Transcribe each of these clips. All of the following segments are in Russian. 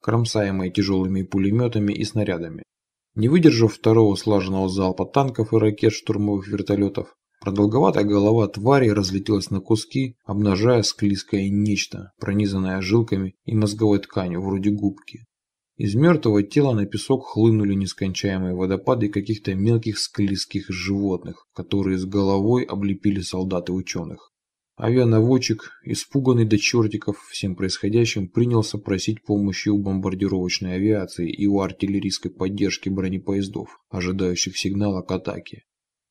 кромсаемые тяжелыми пулеметами и снарядами. Не выдержав второго слаженного залпа танков и ракет штурмовых вертолетов, продолговатая голова твари разлетелась на куски, обнажая склизкое нечто, пронизанное жилками и мозговой тканью, вроде губки. Из мертвого тела на песок хлынули нескончаемые водопады каких-то мелких склизких животных, которые с головой облепили солдат и ученых. Авианаводчик, испуганный до чертиков всем происходящим, принялся просить помощи у бомбардировочной авиации и у артиллерийской поддержки бронепоездов, ожидающих сигнала к атаке.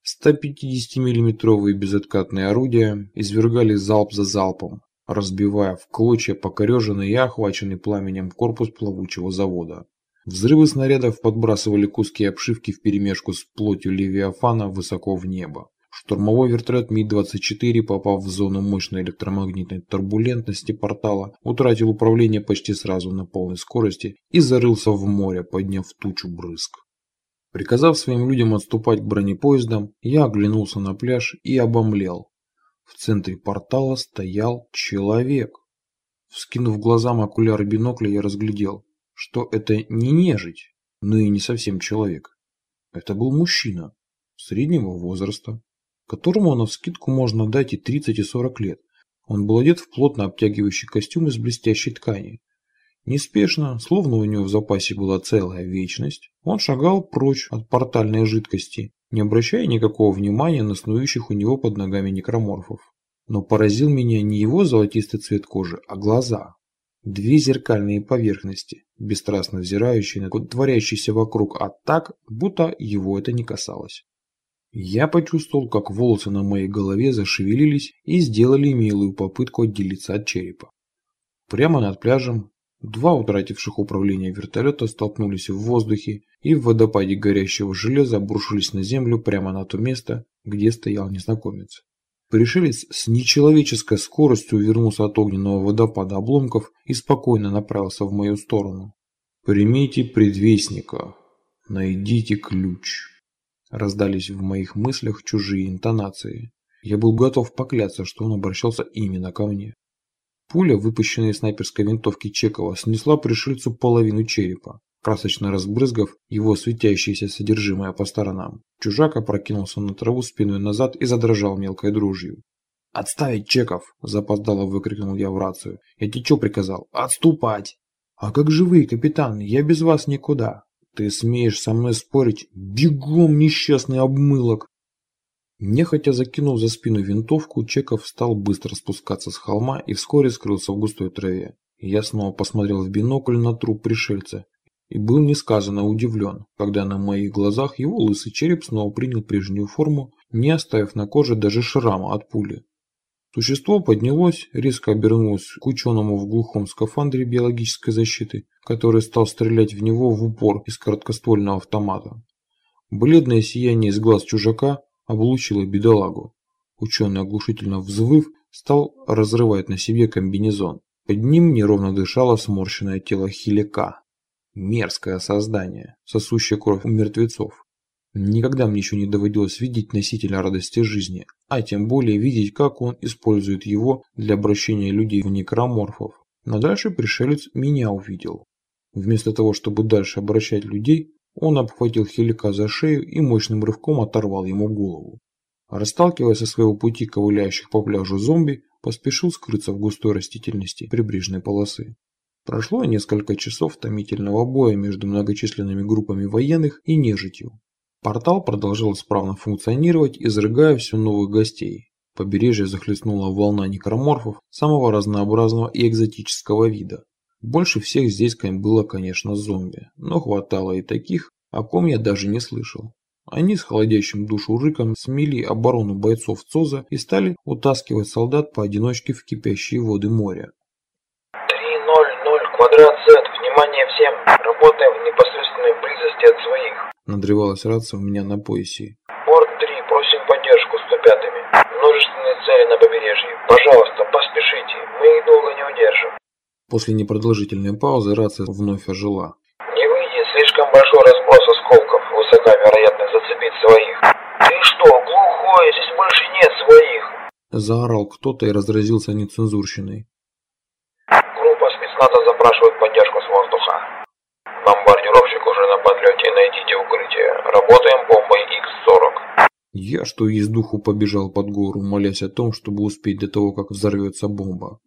150 миллиметровые безоткатные орудия извергали залп за залпом, разбивая в клочья покореженный и охваченный пламенем корпус плавучего завода. Взрывы снарядов подбрасывали куски обшивки вперемешку с плотью Левиафана высоко в небо. Штурмовой вертолет Ми-24, попав в зону мощной электромагнитной турбулентности портала, утратил управление почти сразу на полной скорости и зарылся в море, подняв тучу брызг. Приказав своим людям отступать к бронепоездам, я оглянулся на пляж и обомлел. В центре портала стоял человек. Вскинув глазам окуляры бинокля, я разглядел, что это не нежить, но и не совсем человек. Это был мужчина среднего возраста, которому на вскидку можно дать и 30, и 40 лет. Он был одет в плотно обтягивающий костюм из блестящей ткани. Неспешно, словно у него в запасе была целая вечность, он шагал прочь от портальной жидкости, не обращая никакого внимания на снующих у него под ногами некроморфов. Но поразил меня не его золотистый цвет кожи, а глаза. Две зеркальные поверхности, бесстрастно взирающие на творящийся вокруг, а так, будто его это не касалось. Я почувствовал, как волосы на моей голове зашевелились и сделали милую попытку отделиться от черепа. Прямо над пляжем два утративших управление вертолета столкнулись в воздухе и в водопаде горящего железа обрушились на землю прямо на то место, где стоял незнакомец. Пришелец с нечеловеческой скоростью увернулся от огненного водопада обломков и спокойно направился в мою сторону. «Примите предвестника. Найдите ключ». Раздались в моих мыслях чужие интонации. Я был готов поклясться, что он обращался именно ко мне. Пуля, выпущенная из снайперской винтовки Чекова, снесла пришельцу половину черепа, красочно разбрызгав его светящееся содержимое по сторонам. Чужак опрокинулся на траву спиной назад и задрожал мелкой дрожью. «Отставить Чеков!» – запоздало выкрикнул я в рацию. «Я тебе что приказал? Отступать!» «А как же вы, капитан? Я без вас никуда!» Ты смеешь со мной спорить? Бегом, несчастный обмылок! Нехотя закинув за спину винтовку, Чеков стал быстро спускаться с холма и вскоре скрылся в густой траве. Я снова посмотрел в бинокль на труп пришельца и был несказанно удивлен, когда на моих глазах его лысый череп снова принял прежнюю форму, не оставив на коже даже шрама от пули. Существо поднялось, резко обернулось к ученому в глухом скафандре биологической защиты, который стал стрелять в него в упор из короткоствольного автомата. Бледное сияние из глаз чужака облучило бедолагу. Ученый, оглушительно взвыв, стал разрывать на себе комбинезон. Под ним неровно дышало сморщенное тело хилика. Мерзкое создание, сосущее кровь у мертвецов. Никогда мне еще не доводилось видеть носителя радости жизни, а тем более видеть, как он использует его для обращения людей в некроморфов. Но дальше пришелец меня увидел. Вместо того, чтобы дальше обращать людей, он обхватил Хелика за шею и мощным рывком оторвал ему голову. Расталкивая со своего пути ковыляющих по пляжу зомби, поспешил скрыться в густой растительности прибрежной полосы. Прошло несколько часов томительного боя между многочисленными группами военных и нежитью. Портал продолжал исправно функционировать, изрыгая все новых гостей. Побережье захлестнула волна некроморфов самого разнообразного и экзотического вида. Больше всех здесь было, конечно, зомби, но хватало и таких, о ком я даже не слышал. Они с холодящим душу рыком смели оборону бойцов ЦОЗа и стали утаскивать солдат поодиночке в кипящие воды моря. 3.0.0 квадрат Z. Внимание всем. Работаем в непосредственной близости от своих. Надрывалась рация у меня на поясе. Борт 3, просим поддержку 105-ми. Множественные цели на побережье. Пожалуйста, поспешите. Мы их долго не удержим. После непродолжительной паузы рация вновь ожила. Не выйдет слишком большой разброс осколков. Высока вероятность зацепить своих. Ты что, глухой? Здесь больше нет своих. Заорал кто-то и разразился нецензурщиной. Группа спецназа за запрашивают поддержку с воздуха. Бомбардировщик уже на подлете, найдите укрытие. Работаем бомбой X-40. Я, что из духу, побежал под гору, молясь о том, чтобы успеть до того, как взорвется бомба.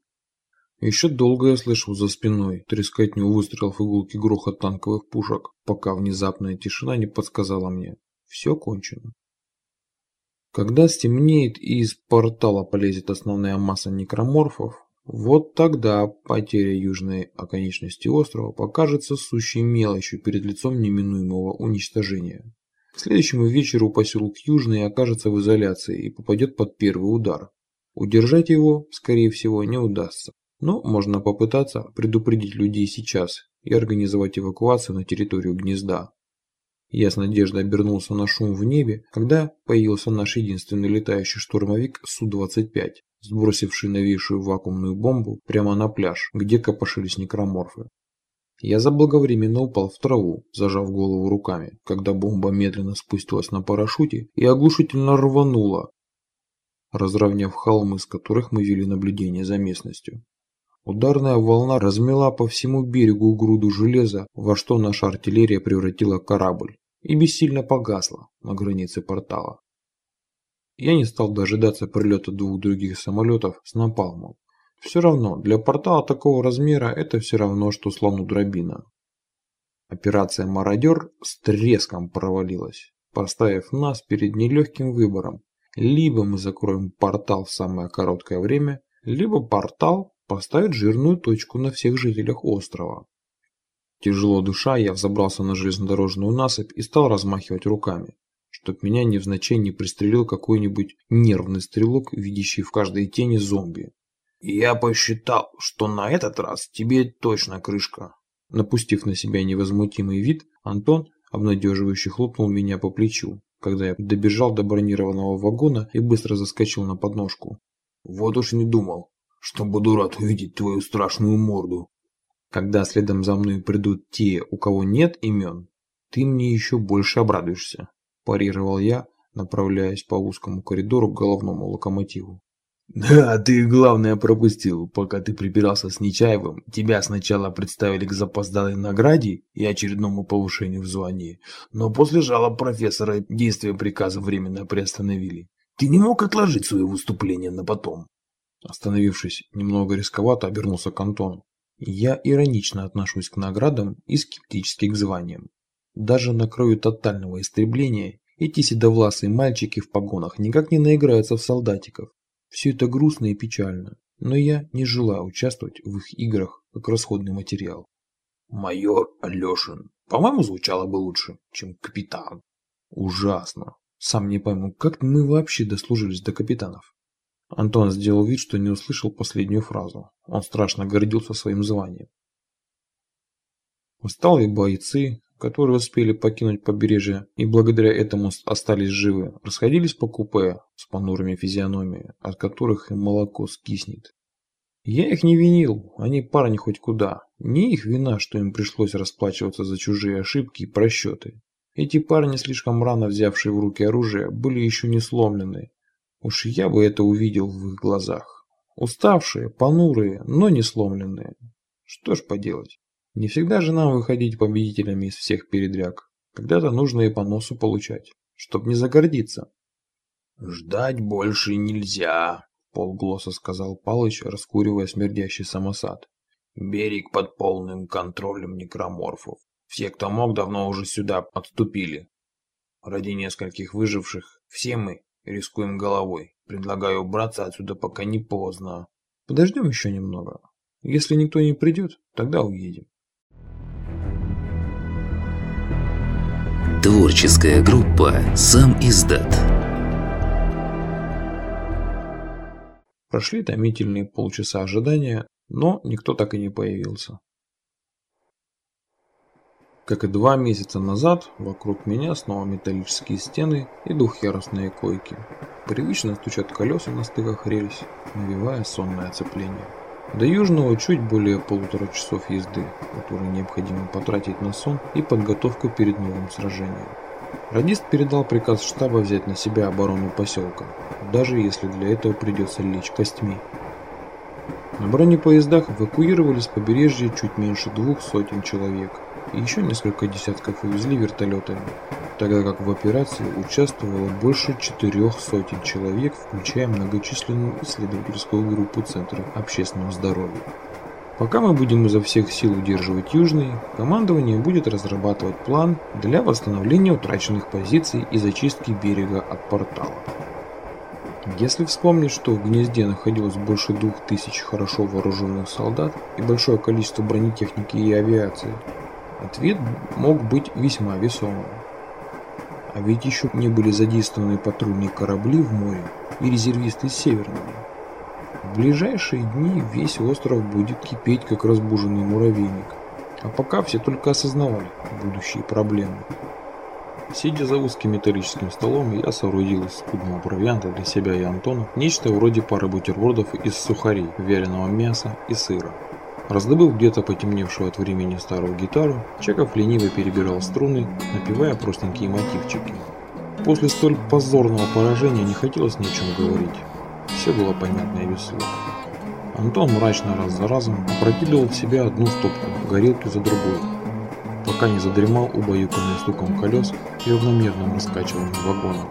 Еще долго я слышал за спиной трескотню выстрелов игулки грохот танковых пушек, пока внезапная тишина не подсказала мне – все кончено. Когда стемнеет и из портала полезет основная масса некроморфов, вот тогда потеря южной оконечности острова покажется сущей мелочью перед лицом неминуемого уничтожения. К следующему вечеру поселок Южный окажется в изоляции и попадет под первый удар. Удержать его, скорее всего, не удастся. Но можно попытаться предупредить людей сейчас и организовать эвакуацию на территорию гнезда. Я с надеждой обернулся на шум в небе, когда появился наш единственный летающий штурмовик Су-25, сбросивший новейшую вакуумную бомбу прямо на пляж, где копошились некроморфы. Я заблаговременно упал в траву, зажав голову руками, когда бомба медленно спустилась на парашюте и оглушительно рванула, разровняв холмы, с которых мы вели наблюдение за местностью. Ударная волна размела по всему берегу груду железа, во что наша артиллерия превратила корабль, и бессильно погасла на границе портала. Я не стал дожидаться прилета двух других самолетов с напалмом. Все равно, для портала такого размера это все равно, что слону дробина. Операция «Мародер» с треском провалилась, поставив нас перед нелегким выбором. Либо мы закроем портал в самое короткое время, либо портал поставит жирную точку на всех жителях острова. Тяжело душа, я взобрался на железнодорожную насыпь и стал размахивать руками, чтоб меня невзначай не пристрелил какой-нибудь нервный стрелок, видящий в каждой тени зомби. «Я посчитал, что на этот раз тебе точно крышка». Напустив на себя невозмутимый вид, Антон обнадеживающе хлопнул меня по плечу, когда я добежал до бронированного вагона и быстро заскочил на подножку. «Вот уж не думал, что буду рад увидеть твою страшную морду. Когда следом за мной придут те, у кого нет имен, ты мне еще больше обрадуешься, парировал я, направляясь по узкому коридору к головному локомотиву. Да, ты главное пропустил. Пока ты припирался с Нечаевым, тебя сначала представили к запоздалой награде и очередному повышению в звании, но после жалоб профессора действия приказа временно приостановили. Ты не мог отложить свое выступление на потом. Остановившись немного рисковато, обернулся к Антону. Я иронично отношусь к наградам и скептически к званиям. Даже на краю тотального истребления эти седовласые мальчики в погонах никак не наиграются в солдатиков. Все это грустно и печально, но я не желаю участвовать в их играх как расходный материал. Майор Алешин. По-моему, звучало бы лучше, чем капитан. Ужасно. Сам не пойму, как мы вообще дослужились до капитанов. Антон сделал вид, что не услышал последнюю фразу. Он страшно гордился своим званием. Усталые бойцы, которые успели покинуть побережье и благодаря этому остались живы, расходились по купе с понурыми физиономиями, от которых им молоко скиснет. Я их не винил, они парни хоть куда. Не их вина, что им пришлось расплачиваться за чужие ошибки и просчеты. Эти парни, слишком рано взявшие в руки оружие, были еще не сломлены Уж я бы это увидел в их глазах. Уставшие, понурые, но не сломленные. Что ж поделать. Не всегда же нам выходить победителями из всех передряг. Когда-то нужно и по носу получать, чтоб не загордиться. «Ждать больше нельзя», — полголоса сказал Палыч, раскуривая смердящий самосад. «Берег под полным контролем некроморфов. Все, кто мог, давно уже сюда отступили. Ради нескольких выживших все мы Рискуем головой. Предлагаю убраться отсюда, пока не поздно. Подождем еще немного. Если никто не придет, тогда уедем. Творческая группа «Сам издат». Прошли томительные полчаса ожидания, но никто так и не появился. Как и два месяца назад, вокруг меня снова металлические стены и двухъярусные койки. Привычно стучат колеса на стыках рельс, навевая сонное оцепление. До Южного чуть более полутора часов езды, которые необходимо потратить на сон и подготовку перед новым сражением. Радист передал приказ штаба взять на себя оборону поселка, даже если для этого придется лечь костьми. На бронепоездах эвакуировали с побережья чуть меньше двух сотен человек, и еще несколько десятков увезли вертолетами, тогда как в операции участвовало больше четырех сотен человек, включая многочисленную исследовательскую группу Центра общественного здоровья. Пока мы будем изо всех сил удерживать южные, командование будет разрабатывать план для восстановления утраченных позиций и зачистки берега от портала. Если вспомнить, что в гнезде находилось больше двух тысяч хорошо вооруженных солдат и большое количество бронетехники и авиации, ответ мог быть весьма весомым. А ведь еще не были задействованы патрульные корабли в море и резервисты северного. В ближайшие дни весь остров будет кипеть, как разбуженный муравейник. А пока все только осознавали будущие проблемы. Сидя за узким металлическим столом, я соорудил из скудного провианта для себя и Антона нечто вроде пары бутербродов из сухарей, вяленого мяса и сыра. Раздобыв где-то потемневшую от времени старую гитару, Чеков лениво перебирал струны, напевая простенькие мотивчики. После столь позорного поражения не хотелось ни о чем говорить. Все было понятно и слов. Антон мрачно раз за разом опрокидывал в себя одну стопку, горелки за другой, пока не задремал убаюканный стуком колес и равномерным раскачиванием вагона.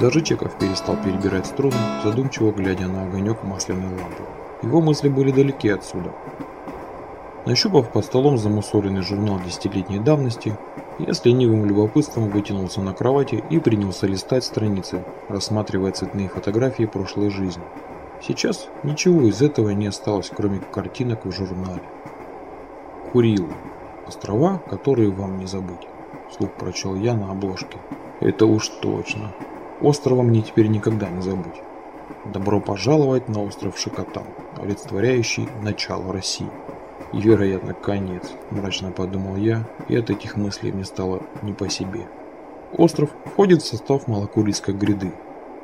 Даже Чеков перестал перебирать струны, задумчиво глядя на огонек масляной лампы. Его мысли были далеки отсюда. Нащупав под столом замусоленный журнал десятилетней давности, я с ленивым любопытством вытянулся на кровати и принялся листать страницы, рассматривая цветные фотографии прошлой жизни. Сейчас ничего из этого не осталось, кроме картинок в журнале. Курил. Острова, которые вам не забыть. Вслух прочел я на обложке. Это уж точно. Острова мне теперь никогда не забыть. Добро пожаловать на остров Шикотан, олицетворяющий начало России. Вероятно, конец, мрачно подумал я, и от этих мыслей мне стало не по себе. Остров входит в состав Малокурильской гряды.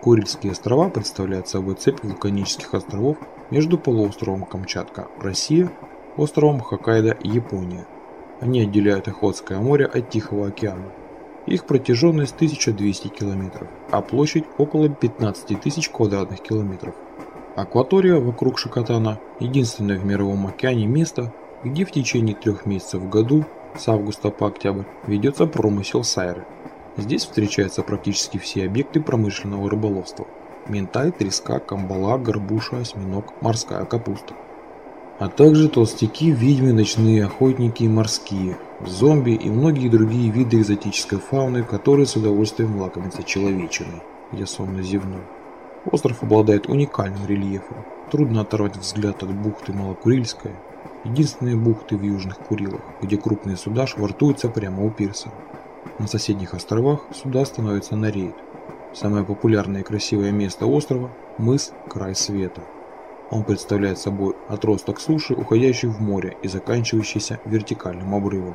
Курильские острова представляют собой цепь вулканических островов между полуостровом Камчатка, Россия, островом Хоккайдо, Япония. Они отделяют Охотское море от Тихого океана. Их протяженность 1200 километров, а площадь около 15 тысяч квадратных километров. Акватория вокруг Шикотана – единственное в Мировом океане место, где в течение трех месяцев в году, с августа по октябрь, ведется промысел сайры. Здесь встречаются практически все объекты промышленного рыболовства – ментай, треска, камбала, горбуша, осьминог, морская капуста а также толстяки, ведьмы, ночные охотники и морские, зомби и многие другие виды экзотической фауны, которые с удовольствием лакомятся человечиной. Я сонно зевнул. Остров обладает уникальным рельефом. Трудно оторвать взгляд от бухты Малокурильская, единственные бухты в Южных Курилах, где крупные суда швартуются прямо у пирса. На соседних островах суда становятся на рейд. Самое популярное и красивое место острова – мыс Край Света. Он представляет собой отросток суши, уходящий в море и заканчивающийся вертикальным обрывом.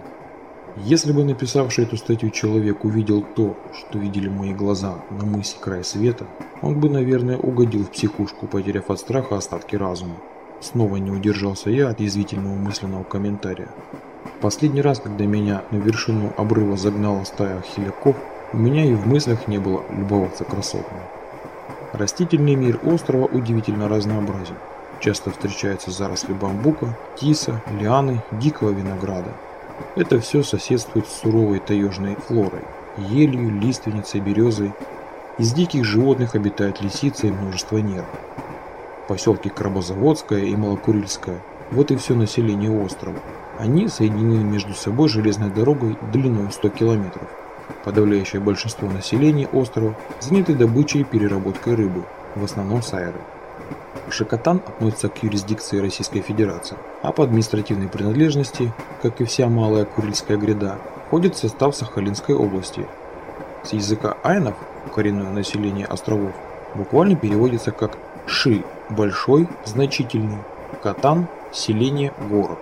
Если бы написавший эту статью человек увидел то, что видели мои глаза на мысе край света, он бы, наверное, угодил в психушку, потеряв от страха остатки разума. Снова не удержался я от язвительного мысленного комментария. Последний раз, когда меня на вершину обрыва загнала стая хиляков, у меня и в мыслях не было любоваться красотами. Растительный мир острова удивительно разнообразен. Часто встречаются заросли бамбука, тиса, лианы, дикого винограда. Это все соседствует с суровой таежной флорой, елью, лиственницей, березой. Из диких животных обитают лисицы и множество нерв. Поселки Крабозаводское и Малокурильское – вот и все население острова. Они соединены между собой железной дорогой длиной 100 километров. Подавляющее большинство населения острова заняты добычей и переработкой рыбы, в основном сайры. Шикотан относится к юрисдикции Российской Федерации, а по административной принадлежности, как и вся Малая Курильская гряда, входит в состав Сахалинской области. С языка айнов, коренное население островов, буквально переводится как «ши» – большой, значительный, «катан» – селение, город.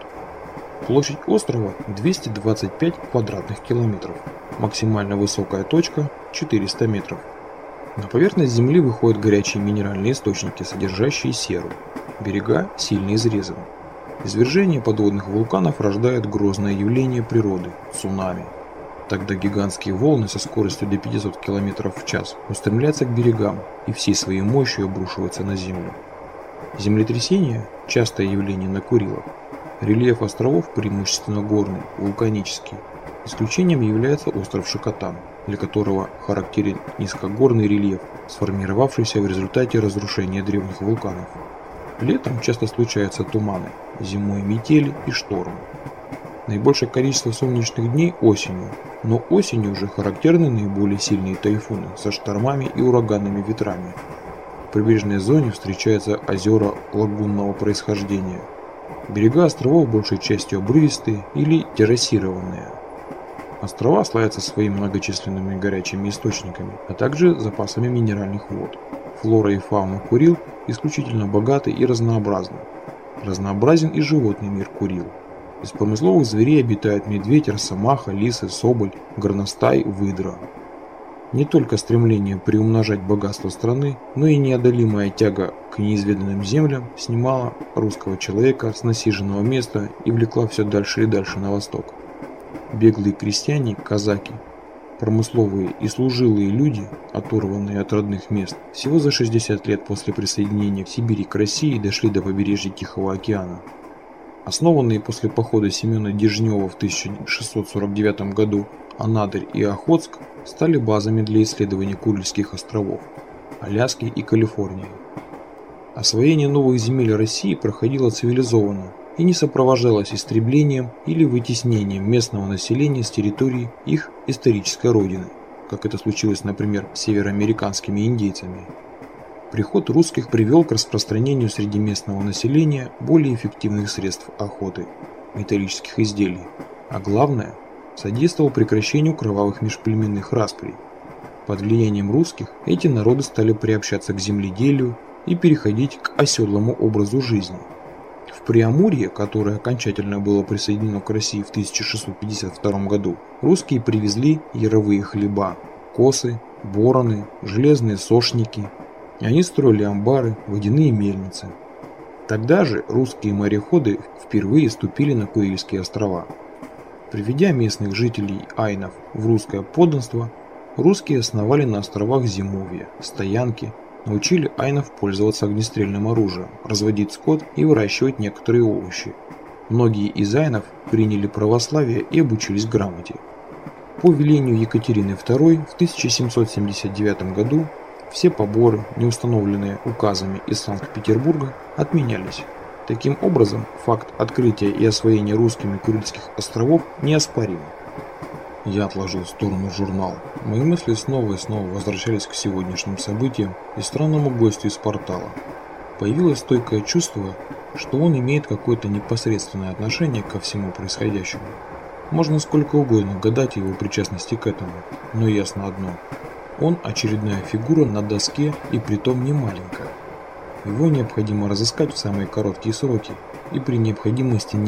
Площадь острова 225 квадратных километров. Максимально высокая точка 400 метров. На поверхность земли выходят горячие минеральные источники, содержащие серу. Берега сильно изрезаны. Извержение подводных вулканов рождает грозное явление природы – цунами. Тогда гигантские волны со скоростью до 500 км в час устремляются к берегам и всей своей мощью обрушиваются на землю. Землетрясения – частое явление на Курилах. Рельеф островов преимущественно горный, вулканический. Исключением является остров Шакотан, для которого характерен низкогорный рельеф, сформировавшийся в результате разрушения древних вулканов. Летом часто случаются туманы, зимой метели и штормы. Наибольшее количество солнечных дней осенью, но осенью уже характерны наиболее сильные тайфуны со штормами и ураганными ветрами. В прибрежной зоне встречаются озера лагунного происхождения. Берега островов большей частью обрывистые или террасированные. Острова славятся своими многочисленными горячими источниками, а также запасами минеральных вод. Флора и фауна Курил исключительно богаты и разнообразны. Разнообразен и животный мир Курил. Из промысловых зверей обитают медведь, росомаха, лисы, соболь, горностай, выдра. Не только стремление приумножать богатство страны, но и неодолимая тяга к неизведанным землям снимала русского человека с насиженного места и влекла все дальше и дальше на восток. Беглые крестьяне, казаки, промысловые и служилые люди, оторванные от родных мест, всего за 60 лет после присоединения Сибири к России дошли до побережья Тихого океана. Основанные после похода Семена Дежнева в 1649 году Анадырь и Охотск стали базами для исследования Курильских островов, Аляски и Калифорнии. Освоение новых земель России проходило цивилизованно и не сопровождалось истреблением или вытеснением местного населения с территории их исторической родины, как это случилось, например, с североамериканскими индейцами. Приход русских привел к распространению среди местного населения более эффективных средств охоты – металлических изделий, а главное – содействовал прекращению кровавых межплеменных расприй. Под влиянием русских эти народы стали приобщаться к земледелию и переходить к оседлому образу жизни. В Преамурье, которое окончательно было присоединено к России в 1652 году, русские привезли яровые хлеба, косы, бороны, железные сошники – они строили амбары, водяные мельницы. Тогда же русские мореходы впервые ступили на Курильские острова. Приведя местных жителей айнов в русское подданство, русские основали на островах зимовья, стоянки, научили айнов пользоваться огнестрельным оружием, разводить скот и выращивать некоторые овощи. Многие из айнов приняли православие и обучились грамоте. По велению Екатерины II в 1779 году все поборы, не установленные указами из Санкт-Петербурга, отменялись. Таким образом, факт открытия и освоения русскими Курильских островов неоспорим. Я отложил в сторону журнал. Мои мысли снова и снова возвращались к сегодняшним событиям и странному гостю из портала. Появилось стойкое чувство, что он имеет какое-то непосредственное отношение ко всему происходящему. Можно сколько угодно гадать его причастности к этому, но ясно одно – он очередная фигура на доске и притом не маленькая. Его необходимо разыскать в самые короткие сроки и при необходимости не